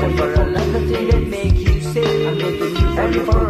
Looking for a that make you sick. I'm for.